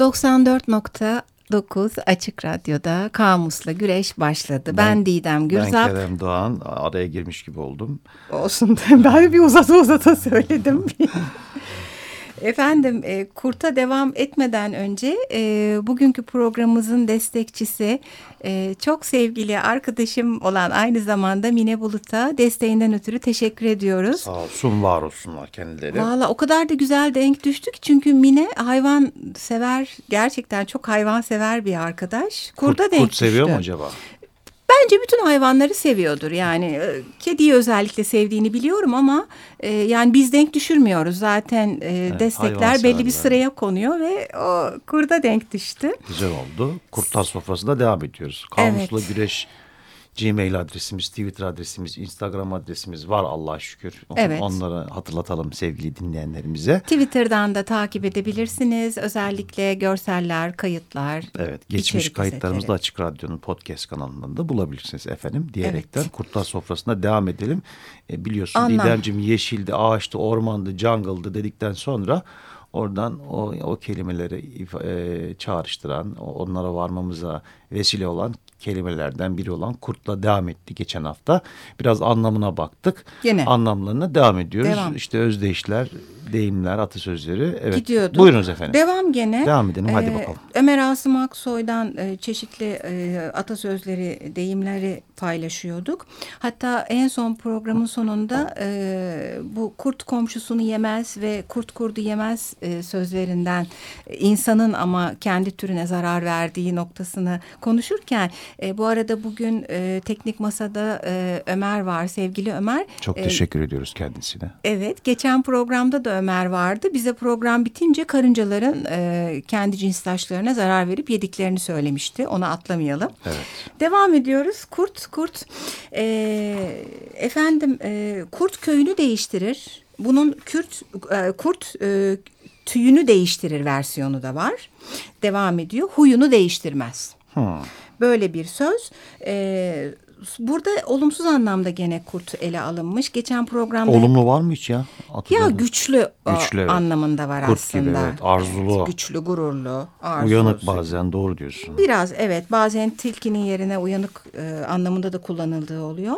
94.9 Açık Radyo'da Kamus'la güreş başladı. Ben, ben Didem Gürzap. Ben Kerem Doğan. Araya girmiş gibi oldum. Olsun. Ben bir uzata uzata söyledim. Efendim e, kurta devam etmeden önce e, bugünkü programımızın destekçisi e, çok sevgili arkadaşım olan aynı zamanda Mine Bulut'a desteğinden ötürü teşekkür ediyoruz. Sağ olsun var olsunlar kendileri. Valla o kadar da güzel denk düştük çünkü Mine hayvan sever gerçekten çok hayvan sever bir arkadaş. Kurda kurt, denk kurt seviyor düştü. mu acaba? Bence bütün hayvanları seviyordur. Yani e, kediyi özellikle sevdiğini biliyorum ama e, yani biz denk düşürmüyoruz. Zaten e, Evet, destekler belli bir sıraya konuyor ve o kurda denk düştü. Güzel oldu. Kurtlar sofrasında devam ediyoruz. Kamusla güreş Gmail adresimiz, Twitter adresimiz, Instagram adresimiz var Allah'a şükür. Evet. Onları hatırlatalım sevgili dinleyenlerimize. Twitter'dan da takip edebilirsiniz. Özellikle görseller, kayıtlar. Evet, geçmiş kayıtlarımızı da. Açık Radyo'nun podcast kanalından da bulabilirsiniz efendim diyerekten Evet. Kurtlar Sofrası'na devam edelim. E, biliyorsun Anlam. Didemciğim yeşildi, ağaçtı, ormandı, jungle'dı dedikten sonra oradan o, o kelimeleri e, çağrıştıran, onlara varmamıza vesile olan kelimelerden biri olan kurtla devam etti geçen hafta. Biraz anlamına baktık. Gene. Anlamlarına devam ediyoruz. Devam. İşte özdeyişler, deyimler, atasözleri. Evet. Gidiyorduk. Buyurunuz efendim. Devam gene. Devam edelim, hadi Ee, bakalım. Ömer Asım Aksoy'dan e, çeşitli e, atasözleri, deyimleri paylaşıyorduk. Hatta en son programın sonunda e, bu kurt komşusunu yemez ve kurt kurdu yemez e, sözlerinden e, insanın ama kendi türüne zarar verdiği noktasını konuşurken e, bu arada bugün e, teknik masada e, Ömer var, sevgili Ömer. Çok E, teşekkür ediyoruz kendisine. Evet, geçen programda da Ömer vardı. Bize program bitince karıncaların e, kendi cinsdaşlarına zarar verip yediklerini söylemişti. Onu atlamayalım. Evet. Devam ediyoruz. Kurt, kurt. E, efendim, e, kurt köyünü değiştirir. Bunun kürt, e, kurt e, tüyünü değiştirir versiyonu da var. Devam ediyor. Huyunu değiştirmez. Hmm. Böyle bir söz. Ee, burada olumsuz anlamda gene kurt ele alınmış. Geçen programda Olumlu var mı hiç ya? ya Hatırladım. güçlü, o Güçlü, evet. anlamında var Kurt gibi, aslında. evet. Arzulu. Evet, güçlü, gururlu, arzulu. Uyanık bazen doğru diyorsun. Biraz evet bazen tilkinin yerine uyanık e, anlamında da kullanıldığı oluyor.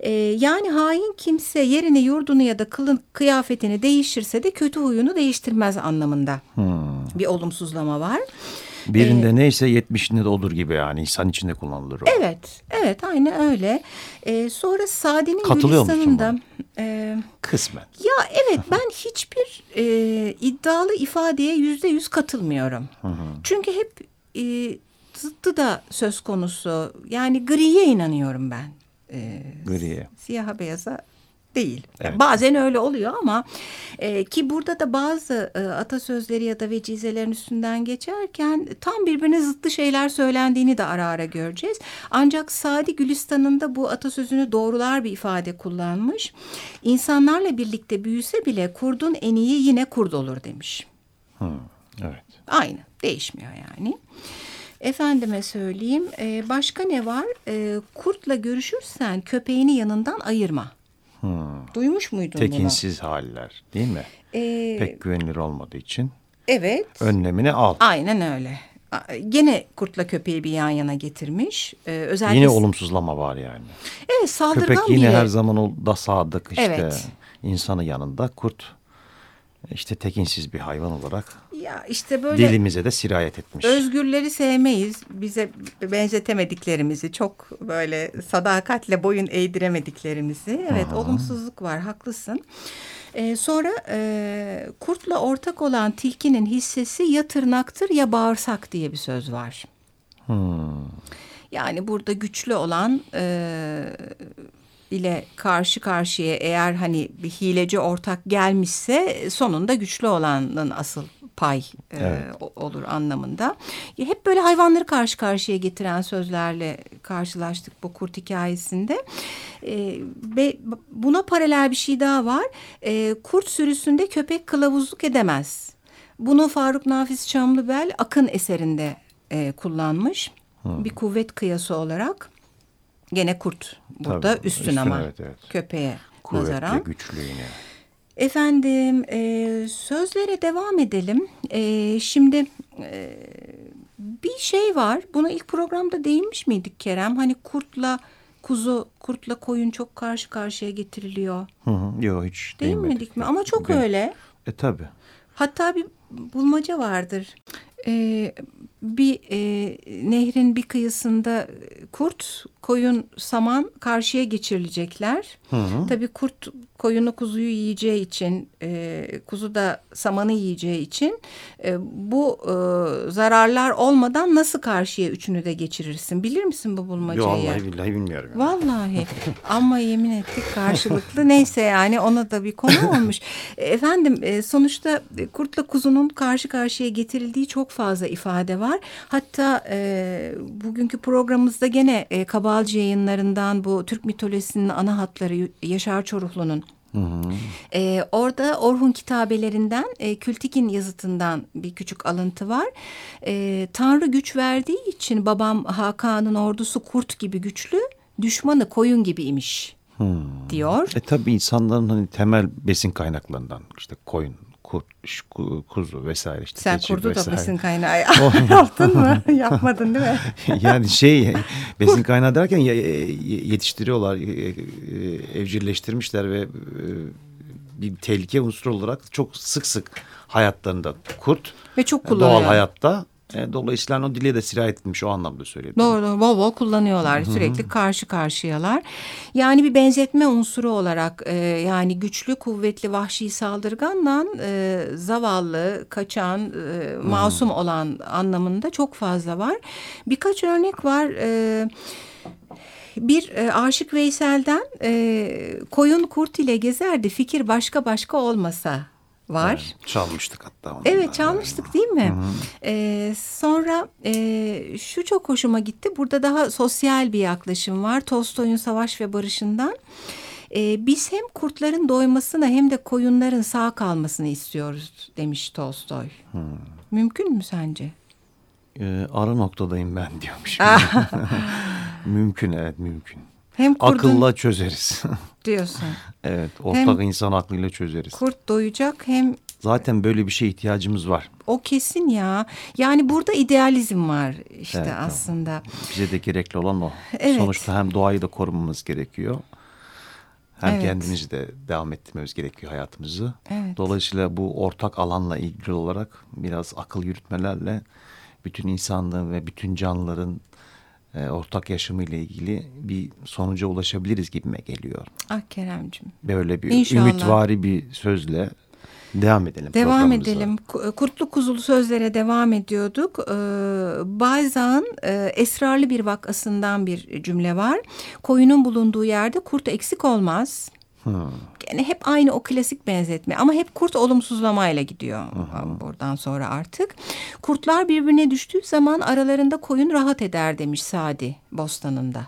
E, yani hain kimse yerini yurdunu ya da kılın, kıyafetini değiştirse de kötü huyunu değiştirmez anlamında Hmm. bir olumsuzlama var. Birinde neyse yetmişinde de olur gibi yani insan içinde kullanılır o. Evet, evet aynen öyle. E, sonra Sadi'nin Gülistan'ında... E, Kısmen. Ya evet ben hiçbir e, iddialı ifadeye yüzde yüz katılmıyorum. Çünkü hep e, zıttı da söz konusu. Yani griye inanıyorum ben. E, Griye. Siyaha beyaza değil. Evet. Bazen öyle oluyor ama e, ki burada da bazı e, atasözleri ya da vecizelerin üstünden geçerken tam birbirine zıttı şeyler söylendiğini de ara ara göreceğiz. Ancak Sadi Gülistan'ın bu atasözünü doğrular bir ifade kullanmış. İnsanlarla birlikte büyüse bile kurdun en iyi yine kurd olur demiş. Hmm. Evet. Aynı değişmiyor yani. Efendime söyleyeyim e, başka ne var? E, kurtla görüşürsen köpeğini yanından ayırma. Hmm. Duymuş muydun Tekinsiz haller değil mi? bunu? E, Pek güvenilir olmadığı için evet. önlemini al. Aynen öyle. Gene kurtla köpeği bir yan yana getirmiş. E, özellikle Yine olumsuzlama var yani. Evet saldırgan Köpek yine biri. her zaman da sadık işte Evet. insanı yanında. Kurt işte tekinsiz bir hayvan olarak Ya işte böyle dilimize de sirayet etmiş. özgürleri sevmeyiz. Bize benzetemediklerimizi, çok böyle sadakatle boyun eğdiremediklerimizi. Evet olumsuzluk var haklısın. Ee, sonra e, kurtla ortak olan tilkinin hissesi ya tırnaktır ya bağırsak diye bir söz var. Hmm. Yani burada güçlü olan e, ile karşı karşıya eğer hani bir hileci ortak gelmişse sonunda güçlü olanın asıl pay e, Evet. o- olur anlamında. Hep böyle hayvanları karşı karşıya getiren sözlerle karşılaştık bu kurt hikayesinde. E, ve buna paralel bir şey daha var. E, kurt sürüsünde köpek kılavuzluk edemez. Bunu Faruk Nafiz Çamlıbel Akın eserinde e, kullanmış. Bir kuvvet kıyası olarak. Gene kurt burada Tabii, üstün, üstün, ama evet, evet. köpeğe Kuvvetli, nazaran. güçlü yine. Efendim e, sözlere devam edelim. E, şimdi e, bir şey var. Buna ilk programda değinmiş miydik Kerem? Hani kurtla kuzu, kurtla koyun çok karşı karşıya getiriliyor. Hı hı. Yok hiç Değinmedik mi? Ama çok Ben- öyle. E tabi. Hatta bir bulmaca vardır. Ee, bir e, nehrin bir kıyısında kurt, koyun, saman karşıya geçirilecekler. Hı hı. Tabii kurt koyunu kuzuyu yiyeceği için, e, kuzu da samanı yiyeceği için e, bu e, zararlar olmadan nasıl karşıya üçünü de geçirirsin? Bilir misin bu bulmacayı? Yok vallahi billahi bilmiyorum. ya. Vallahi ama yemin ettik karşılıklı neyse yani ona da bir konu olmuş. Efendim e, sonuçta e, kurtla kuzunun karşı karşıya getirildiği çok fazla ifade var. Hatta e, bugünkü programımızda gene e, Kabalcı yayınlarından bu Türk mitolojisinin ana hatları Yaşar Çoruhlu'nun Hı hı. ee, orada Orhun kitabelerinden e, Kültik'in yazıtından bir küçük alıntı var. Ee, Tanrı güç verdiği için babam Hakan'ın ordusu kurt gibi güçlü, düşmanı koyun gibi imiş Hı. diyor. E tabi insanların hani temel besin kaynaklarından işte koyun, kurt, kuzu vesaire işte. Sen kurdu da vesaire. besin kaynağı yaptın mı? Yapmadın değil mi? yani şey besin kaynağı derken e, yetiştiriyorlar, e, e, evcilleştirmişler ve bir tehlike unsuru olarak çok sık sık hayatlarında kurt Ve çok kullanıyor. doğal hayatta. E, Dolayısıyla o dile de sirayet etmiş o anlamda söyledim. Doğru bol kullanıyorlar sürekli karşı karşıyalar. Yani bir benzetme unsuru olarak e, yani güçlü kuvvetli vahşi saldırganla e, zavallı kaçan e, masum olan anlamında çok fazla var. Birkaç örnek var. E, bir e, Aşık Veysel'den e, koyun kurt ile gezerdi fikir başka başka olmasa var. Evet, çalmıştık hatta. onu Evet çalmıştık değil mi? Ee, sonra e, şu çok hoşuma gitti. Burada daha sosyal bir yaklaşım var. Tolstoy'un Savaş ve Barış'ından. Ee, biz hem kurtların doymasını hem de koyunların sağ kalmasını istiyoruz demiş Tolstoy. Mümkün mü sence? E, ara noktadayım ben diyormuş. mümkün evet mümkün. Hem kurdun Akılla çözeriz. diyorsun. evet ortak Hem- insan aklıyla çözeriz. Kurt doyacak hem Zaten böyle bir şeye ihtiyacımız var. o kesin ya. Yani burada idealizm var işte Evet, aslında. Bize de gerekli olan o. Evet. Sonuçta hem doğayı da korumamız gerekiyor. Hem Evet. kendimizi de devam ettirmemiz gerekiyor hayatımızı. Evet. Dolayısıyla bu ortak alanla ilgili olarak biraz akıl yürütmelerle bütün insanlığın ve bütün canlıların e, ortak yaşamı ile ilgili bir sonuca ulaşabiliriz gibime geliyor. Ah Keremcim. Böyle bir İnşallah. ümitvari bir sözle devam edelim. Devam edelim. Ku- Kurtlu kuzulu sözlere devam ediyorduk. Ee, Bayzak'ın e, esrarlı bir vakasından bir cümle var. Koyunun bulunduğu yerde kurt eksik olmaz. Hı. Gene hep aynı o klasik benzetme ama hep kurt olumsuzlamayla gidiyor buradan sonra artık. Kurtlar birbirine düştüğü zaman aralarında koyun rahat eder demiş Sadi Bostanı'nda.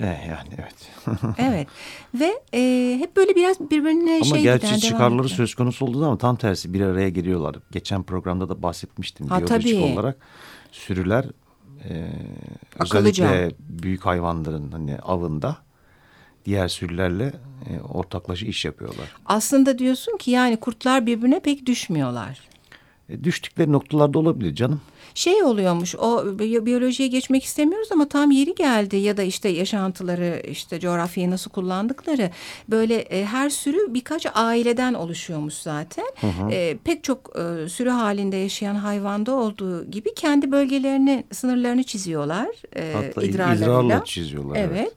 E, yani evet. Evet ve e, hep böyle biraz birbirine Ama şey gerçi giden, devam çıkarları söz konusu olduğu zaman tam tersi bir araya geliyorlar. Geçen programda da bahsetmiştim. Ha, Biyolojik tabii. olarak sürüler e, Akıllıca. özellikle büyük hayvanların hani avında diğer sürülerle e, ortaklaşa iş yapıyorlar. Aslında diyorsun ki yani kurtlar birbirine pek düşmüyorlar. E, düştükleri noktalarda olabilir canım. Şey oluyormuş o bi- biyolojiye geçmek istemiyoruz ama tam yeri geldi ya da işte yaşantıları işte coğrafyayı nasıl kullandıkları böyle e, her sürü birkaç aileden oluşuyormuş zaten. E, pek çok e, sürü halinde yaşayan hayvanda olduğu gibi kendi bölgelerini sınırlarını çiziyorlar. E, Hatta idrarlarıyla. idrarla çiziyorlar. Evet.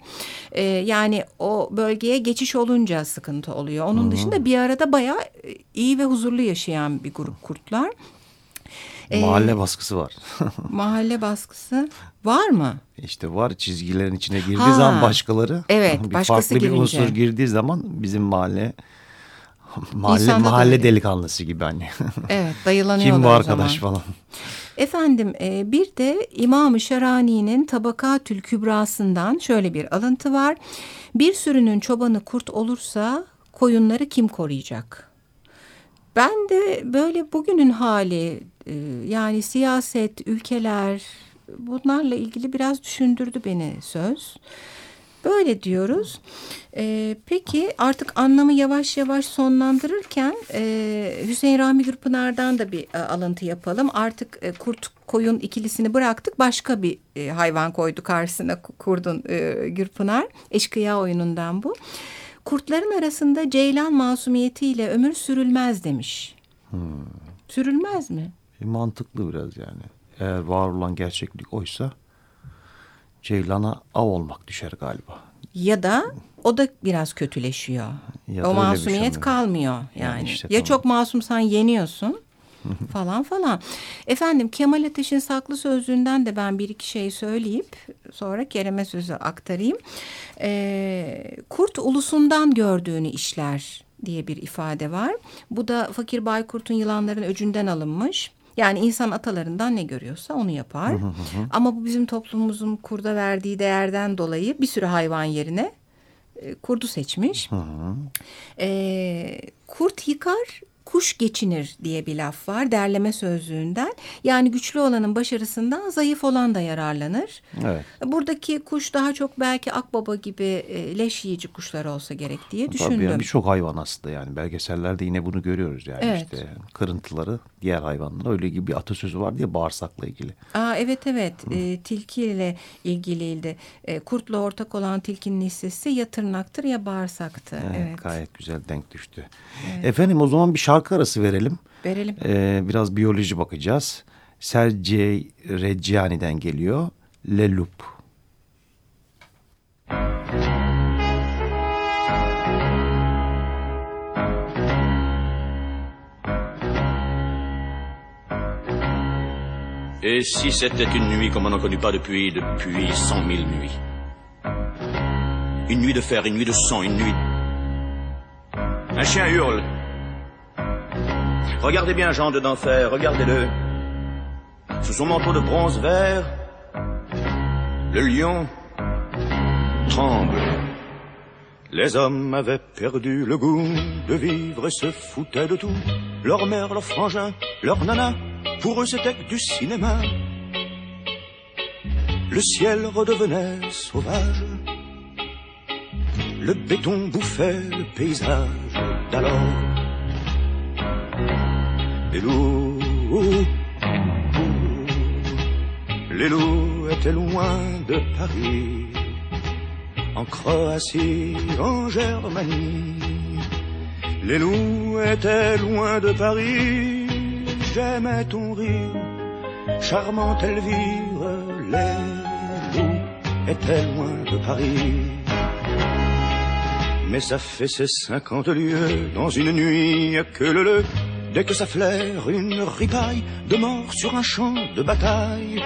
Ee, yani o bölgeye geçiş olunca sıkıntı oluyor. Onun dışında bir arada bayağı e, iyi ve huzurlu yaşayan bir grup kurtlar. Ee, Mahalle baskısı var. Mahalle baskısı var mı? işte var çizgilerin içine girdiği Ha. zaman başkaları Evet, bir başkası farklı bir girince. unsur girdiği zaman bizim mahalle mahalle İnsanda da mahalle delikanlısı gibi hani. Evet dayılanıyorlar Kim bu arkadaş zaman. falan. Efendim e, bir de İmam-ı Şarani'nin Tabakatül Kübrası'ndan şöyle bir alıntı var. Bir sürünün çobanı kurt olursa koyunları kim koruyacak? Ben de böyle bugünün hali e, yani siyaset, ülkeler bunlarla ilgili biraz düşündürdü beni söz. Böyle diyoruz. E, peki artık anlamı yavaş yavaş sonlandırırken e, Hüseyin Rahmi Gürpınar'dan da bir e, alıntı yapalım. Artık e, kurt koyun ikilisini bıraktık başka bir e, hayvan koydu karşısına kurdun e, Gürpınar. Eşkıya oyunundan bu. Kurtların arasında ceylan masumiyetiyle ömür sürülmez demiş. Hmm. Sürülmez mi? E, mantıklı biraz yani. Eğer var olan gerçeklik oysa ceylana av olmak düşer galiba. Ya da o da biraz kötüleşiyor. Ya o masumiyet şey kalmıyor yani. yani işte, ya tamam. çok masumsan yeniyorsun falan falan. Efendim Kemal Ateş'in saklı sözlüğünden de ben bir iki şey söyleyip sonra Kerem'e sözü aktarayım. Ee, kurt ulusundan gördüğünü işler diye bir ifade var. Bu da Fakir Baykurt'un yılanların öcünden alınmış. Yani insan atalarından ne görüyorsa onu yapar. Ama bu bizim toplumumuzun kurda verdiği değerden dolayı bir sürü hayvan yerine e, kurdu seçmiş. E, kurt yıkar, kuş geçinir diye bir laf var derleme sözlüğünden. Yani güçlü olanın başarısından zayıf olan da yararlanır. Evet. Buradaki kuş daha çok belki akbaba gibi e, leş yiyici kuşlar olsa gerek diye düşündüm. Tabii yani birçok hayvan aslında yani belgesellerde yine bunu görüyoruz yani evet. işte kırıntıları diğer hayvanlar öyle gibi bir atasözü var diye bağırsakla ilgili. Aa, evet evet e, tilkiyle ilgiliydi. E, kurtla ortak olan tilkinin hissesi ya tırnaktır ya bağırsaktı. Evet, evet. Gayet güzel denk düştü. Evet. Efendim o zaman bir şarkı arası verelim. Verelim. Ee, biraz biyoloji bakacağız. Sergey Reggiani'den geliyor. Le Loup. Et si c'était une nuit comme on n'en connaît pas depuis, depuis cent mille nuits Une nuit de fer, une nuit de sang, une nuit... Un chien hurle. Regardez bien Jean de d'enfer, regardez-le. Sous son manteau de bronze vert, le lion tremble. Les hommes avaient perdu le goût de vivre et se foutaient de tout. Leur mère, leur frangin, leur nana, pour eux c'était que du cinéma. Le ciel redevenait sauvage. Le béton bouffait le paysage d'alors. Les loups, étaient loin de Paris, en Croatie, en Germanie. Les loups étaient loin de Paris, j'aimais ton rire, charmante Elvire, les loups étaient loin de Paris. Mais ça fait ces cinquante lieues dans une nuit que le le, dès que ça flaire une ripaille de mort sur un champ de bataille.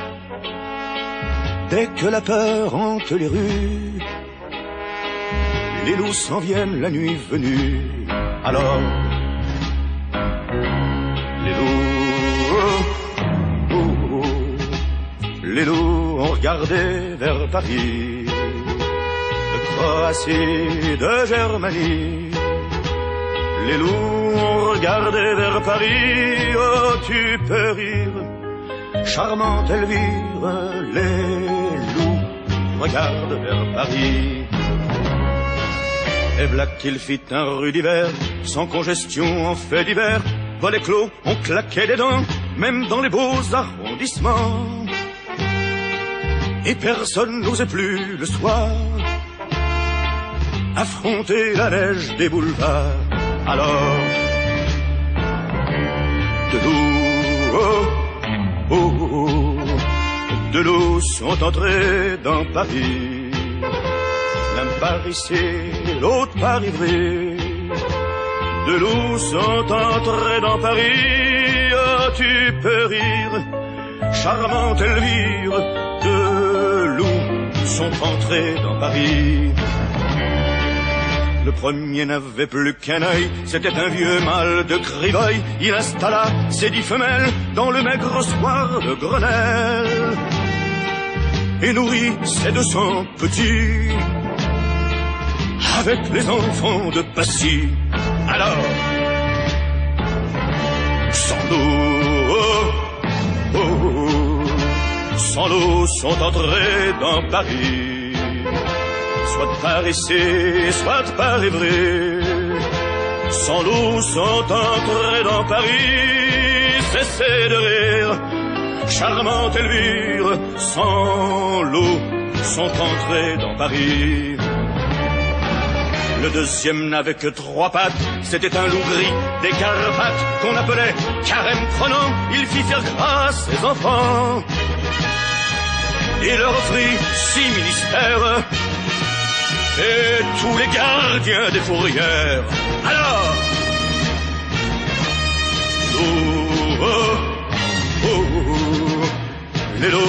Dès que la peur hante les rues, les loups s'en viennent la nuit venue. Alors, les loups, les loups ont regardé vers Paris, de Croatie, de Germanie. Les loups ont regardé vers Paris, oh tu peux rire, charmante Elvire, les loups regardent vers Paris. Et voilà qu'il fit un rue d'hiver, sans congestion en fait d'hiver. Volets clos, on claquait des dents, même dans les beaux arrondissements. Et personne n'osait plus le soir affronter la neige des boulevards. Alors, de l'eau, oh, oh, oh, sont entrés dans Paris l'un par ici, l'autre par Ivry. De loups sont entrés dans Paris, oh, tu peux rire, charmante Elvire. De loups sont entrés dans Paris. Le premier n'avait plus qu'un œil, c'était un vieux mâle de Crivoy. Il installa ses dix femelles dans le maigre soir de Grenelle et nourrit ses deux cents petits avec les enfants de Passy. Alors, sans l'eau, oh, oh, sans l'eau sont entrés dans Paris. Soit de paresser, soit pas rêver. Sans loup sont entrés dans Paris, cessez de rire, charmante Elvire, sans loup sont entrés dans Paris. Le deuxième n'avait que trois pattes, c'était un loup gris des Carpates qu'on appelait carême prenant. Il fit faire grâce ses enfants. Il leur offrit six ministères et tous les gardiens des fourrières. Alors, oh, oh, oh, les loups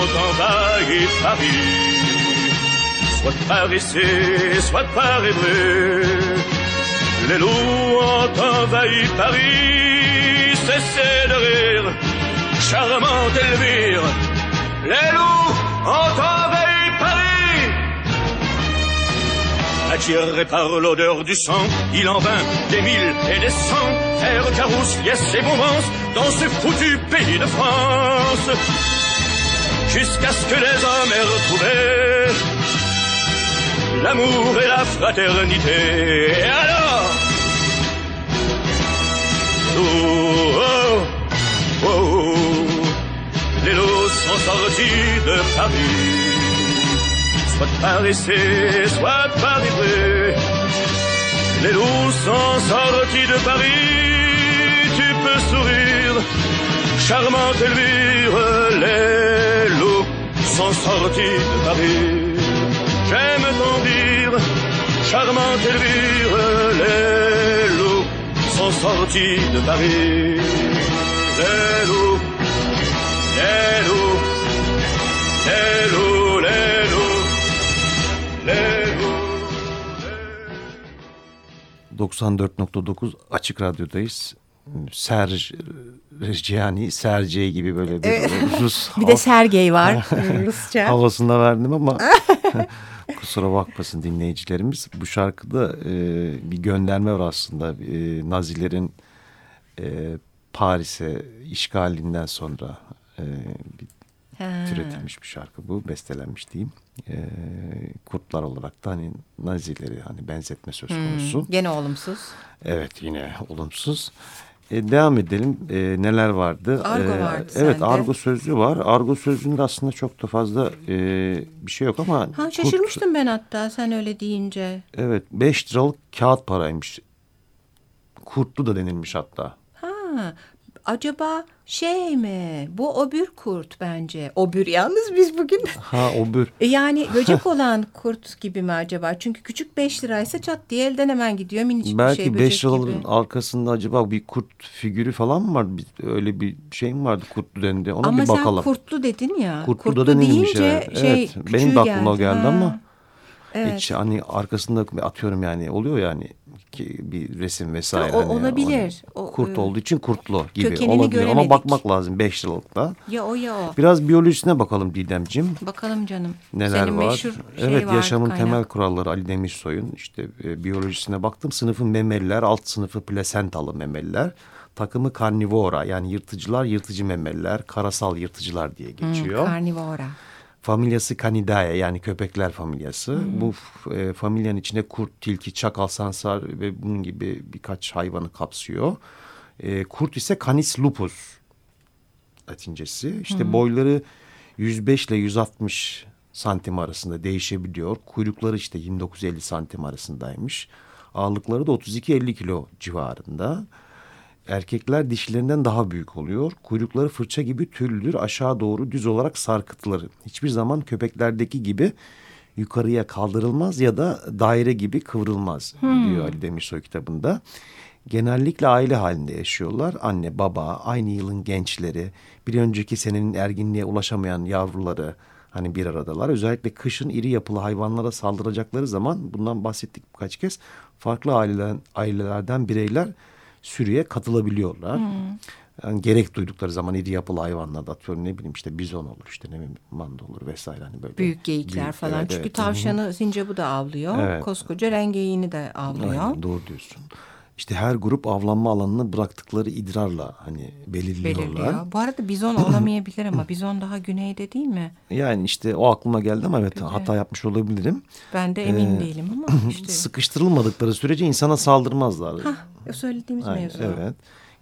ont envahi Paris soit de paresser, soit pas rêver. Les loups ont envahi Paris, cessez de rire, charmante Elvire. Les loups ont envahi Attiré par l'odeur du sang, il en vint des mille et des cents, faire carousse, liesse et bonbons dans ce foutu pays de France. Jusqu'à ce que les hommes aient retrouvé l'amour et la fraternité. Et alors oh, oh, oh, les loups sont sortis de Paris, soit de paresser, soit pas Les loups sont sortis de Paris, tu peux sourire, charmante Elvire, les loups sont sortis de Paris. J'aime ton dire, charmante Elvire, les loups sont sortis de Paris. Les loups, les loups, 94.9 Açık Radyo'dayız. Serj Rejciani, Sergey gibi böyle bir Rus. bir de Sergey var Rusça. Havasında verdim ama Kusura bakmasın dinleyicilerimiz. Bu şarkıda e, bir gönderme var aslında. E, Nazilerin e, Paris'e işgalinden sonra e, bir türetilmiş bir şarkı bu. Bestelenmiş diyeyim. E, kurtlar olarak da hani Nazileri hani benzetme söz konusu. Hmm, gene olumsuz. Evet yine olumsuz. E, devam edelim. E, neler vardı? Argo e, vardı Evet sende. argo sözlüğü var. Argo sözlüğünde aslında çok da fazla e, bir şey yok ama... Ha, şaşırmıştım kurt, ben hatta sen öyle deyince. Evet 5 liralık kağıt paraymış. Kurtlu da denilmiş hatta. Ha, acaba şey mi? Bu obür kurt bence. Obür yalnız biz bugün. Ha obür. E, yani böcek olan kurt gibi mi acaba? Çünkü küçük beş liraysa çat diye elden hemen gidiyor minicik Belki bir şey. Belki beş liraların arkasında acaba bir kurt figürü falan mı var? Öyle bir şey mi vardı kurtlu dendi? Ona ama bir bakalım. Ama sen kurtlu dedin ya. Kurtlu, kurtlu da denilmiş deyince şey evet. Benim de aklıma geldi, geldi ama. Evet. Hiç hani arkasında atıyorum yani oluyor yani ki bir resim vesaire. O, hani olabilir. O, kurt olduğu için kurtlu gibi Kökenini olabilir göremedik. ama bakmak lazım 5 liralıkta. Ya o ya o. Biraz biyolojisine bakalım Didemcim. Bakalım canım. Neler Senin var? Meşhur şey evet var, yaşamın kaynak. temel kuralları Ali Demirsoy'un işte e, biyolojisine baktım. Sınıfı memeliler, alt sınıfı plasentalı memeliler. Takımı karnivora yani yırtıcılar, yırtıcı memeliler, karasal yırtıcılar diye geçiyor. Hmm, karnivora. Familyası Canidae yani köpekler familyası. Hmm. Bu e, familyanın içinde kurt, tilki, çakal, sansar ve bunun gibi birkaç hayvanı kapsıyor. E, kurt ise Canis lupus latincesi. İşte hmm. boyları 105 ile 160 santim arasında değişebiliyor. Kuyrukları işte 29-50 santim arasındaymış. Ağırlıkları da 32-50 kilo civarında. Erkekler dişilerinden daha büyük oluyor. Kuyrukları fırça gibi tüllüdür. Aşağı doğru düz olarak sarkıtılır. Hiçbir zaman köpeklerdeki gibi yukarıya kaldırılmaz ya da daire gibi kıvrılmaz hmm. diyor Ali Demirsoy kitabında. Genellikle aile halinde yaşıyorlar. Anne, baba, aynı yılın gençleri, bir önceki senenin erginliğe ulaşamayan yavruları hani bir aradalar. Özellikle kışın iri yapılı hayvanlara saldıracakları zaman bundan bahsettik birkaç kez. Farklı aileden, ailelerden bireyler sürüye katılabiliyorlar. Hmm. Yani gerek duydukları zaman iri yapılı hayvanlarda atıyorum ne bileyim işte bizon olur işte ne bileyim manda olur vesaire hani böyle. Büyük geyikler büyük, falan. Evet, Çünkü evet. tavşanı sincapı da avlıyor. Evet. Koskoca rengeyiğini de avlıyor. Aynen, doğru diyorsun. İşte her grup avlanma alanını bıraktıkları idrarla hani belirliyorlar. Belirliyor. Bu arada bizon olamayabilir ama bizon daha güneyde değil mi? Yani işte o aklıma geldi ama evet Güzel. hata yapmış olabilirim. Ben de emin ee, değilim ama işte. Sıkıştırılmadıkları sürece insana saldırmazlar. Hah, söylediğimiz Aynen, mevzu. Evet.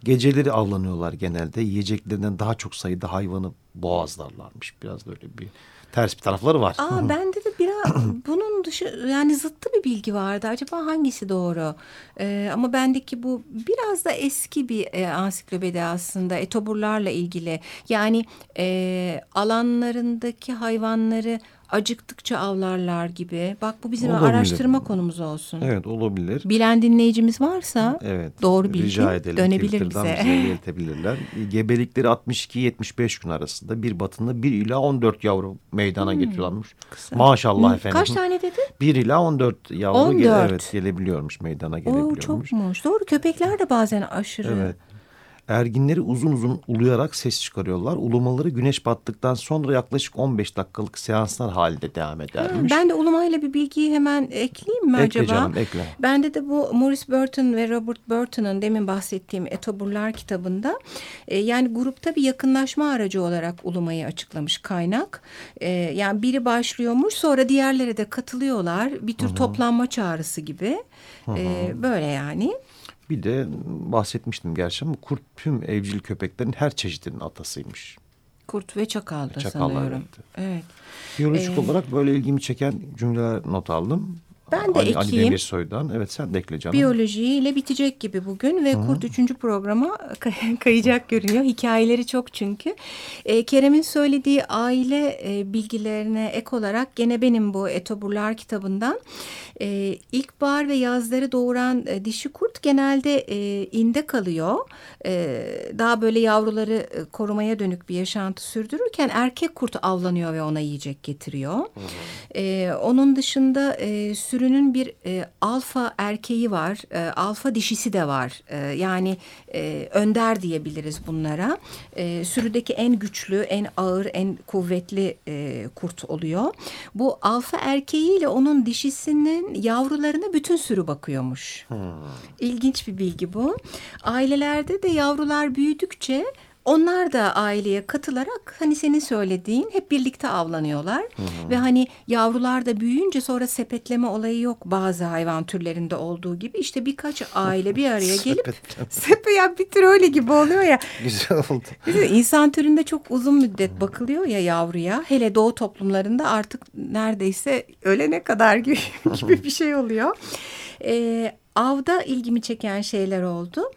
Geceleri avlanıyorlar genelde. Yiyeceklerinden daha çok sayıda hayvanı boğazlarlarmış. Biraz böyle bir ters bir tarafları var. Aa, bende de biraz bunun dışı yani zıttı bir bilgi vardı. Acaba hangisi doğru? Ee, ama bendeki bu biraz da eski bir e, ansiklopedi aslında etoburlarla ilgili. Yani e, alanlarındaki hayvanları acıktıkça avlarlar gibi. Bak bu bizim olabilir. araştırma konumuz olsun. Evet olabilir. Bilen dinleyicimiz varsa evet, doğru bilgi rica edelim. dönebilir bize. bize iletebilirler. Gebelikleri 62-75 gün arasında bir batında 1 ila 14 yavru meydana hmm, getiriyorlarmış. Kısa. Maşallah hmm, efendim. Kaç tane dedi? 1 ila 14 yavru 14. Ge evet, gelebiliyormuş meydana gelebiliyormuş. Oo, çokmuş. Doğru köpekler de bazen aşırı. Evet. Erginleri uzun uzun uluyarak ses çıkarıyorlar. Ulumaları güneş battıktan sonra yaklaşık 15 dakikalık seanslar halinde devam edermiş. Ha, ben de ulumayla bir bilgiyi hemen ekleyeyim mi ekle acaba? Canım, ekle Bende de bu Maurice Burton ve Robert Burton'ın demin bahsettiğim Etoburlar kitabında e, yani grupta bir yakınlaşma aracı olarak ulumayı açıklamış kaynak. E, yani biri başlıyormuş sonra diğerleri de katılıyorlar. Bir tür Hı -hı. toplanma çağrısı gibi. Hı -hı. E, böyle yani. Bir de bahsetmiştim gerçi ama kurt tüm evcil köpeklerin her çeşidinin atasıymış. Kurt ve çakal da Çakal, sanıyorum. Evet. evet. Biyolojik ee, olarak böyle ilgimi çeken cümleler not aldım. Ben de Ali, ekleyeyim. Ali Demirsoy'dan. Evet sen de ekle canım. Biyolojiyle bitecek gibi bugün ve Hı-hı. Kurt üçüncü programa kayacak görünüyor. Hikayeleri çok çünkü. E, Kerem'in söylediği aile e, bilgilerine ek olarak gene benim bu Etoburlar kitabından e, ilkbahar ve yazları doğuran e, dişi kurt genelde e, inde kalıyor. E, daha böyle yavruları e, korumaya dönük bir yaşantı sürdürürken erkek kurt avlanıyor ve ona yiyecek getiriyor. E, onun dışında e, sürünün bir e, alfa erkeği var, e, alfa dişisi de var. E, yani e, önder diyebiliriz bunlara. E, sürüdeki en güçlü, en ağır, en kuvvetli e, kurt oluyor. Bu alfa erkeğiyle onun dişisinin yavrularına bütün sürü bakıyormuş. Hmm. İlginç bir bilgi bu. Ailelerde de yavrular büyüdükçe onlar da aileye katılarak hani senin söylediğin hep birlikte avlanıyorlar. Hı hı. Ve hani yavrular da büyüyünce sonra sepetleme olayı yok bazı hayvan türlerinde olduğu gibi. işte birkaç aile bir araya gelip sepe ya bir tür öyle gibi oluyor ya. Güzel oldu. İnsan türünde çok uzun müddet bakılıyor ya yavruya. Hele doğu toplumlarında artık neredeyse ölene kadar gibi, gibi bir şey oluyor. Ee, avda ilgimi çeken şeyler oldu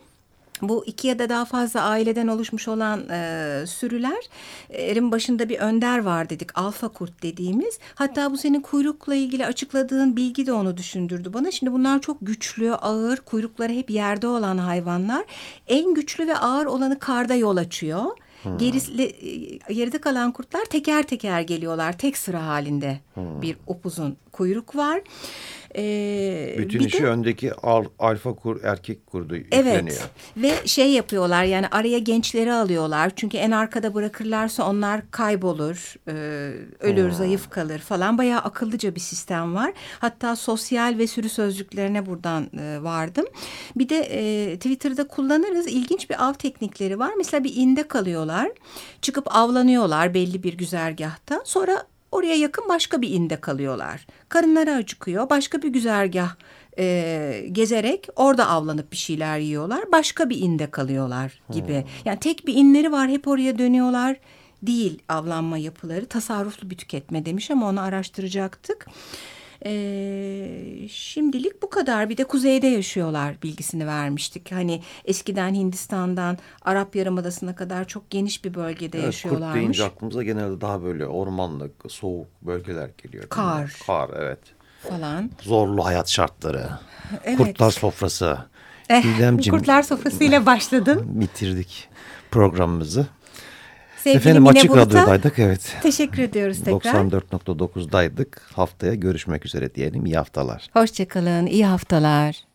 bu iki ya da daha fazla aileden oluşmuş olan e, sürülerin başında bir önder var dedik. Alfa kurt dediğimiz. Hatta bu senin kuyrukla ilgili açıkladığın bilgi de onu düşündürdü bana. Şimdi bunlar çok güçlü, ağır, kuyrukları hep yerde olan hayvanlar. En güçlü ve ağır olanı karda yol açıyor. Hmm. Gerisi, geride kalan kurtlar teker teker geliyorlar. Tek sıra halinde hmm. bir upuzun kuyruk var. Ee, Bütün işi de, öndeki al, alfa kur erkek kurdu yükleniyor. Evet ve şey yapıyorlar yani araya gençleri alıyorlar. Çünkü en arkada bırakırlarsa onlar kaybolur, e, ölür, hmm. zayıf kalır falan. Bayağı akıllıca bir sistem var. Hatta sosyal ve sürü sözcüklerine buradan e, vardım. Bir de e, Twitter'da kullanırız. İlginç bir av teknikleri var. Mesela bir inde kalıyorlar. Çıkıp avlanıyorlar belli bir güzergahta. Sonra Oraya yakın başka bir inde kalıyorlar. Karınları acıkıyor. Başka bir güzergah e, gezerek orada avlanıp bir şeyler yiyorlar. Başka bir inde kalıyorlar gibi. Hmm. Yani tek bir inleri var hep oraya dönüyorlar. Değil avlanma yapıları. Tasarruflu bir tüketme demiş ama onu araştıracaktık. E, şimdilik bu kadar. Bir de kuzeyde yaşıyorlar bilgisini vermiştik. Hani eskiden Hindistan'dan Arap Yarımadası'na kadar çok geniş bir bölgede evet, yaşıyorlarmış. Kurt deyince aklımıza genelde daha böyle ormanlık, soğuk bölgeler geliyor. Kar. Kar evet. Falan. Zorlu hayat şartları. Evet. Kurtlar sofrası. Eh, kurtlar sofrasıyla başladın. Bitirdik programımızı. Sevgili Efendim Mine Açık Bulut'a Radyo'daydık evet. Teşekkür ediyoruz tekrar. 94.9'daydık. Haftaya görüşmek üzere diyelim. İyi haftalar. Hoşçakalın. İyi haftalar.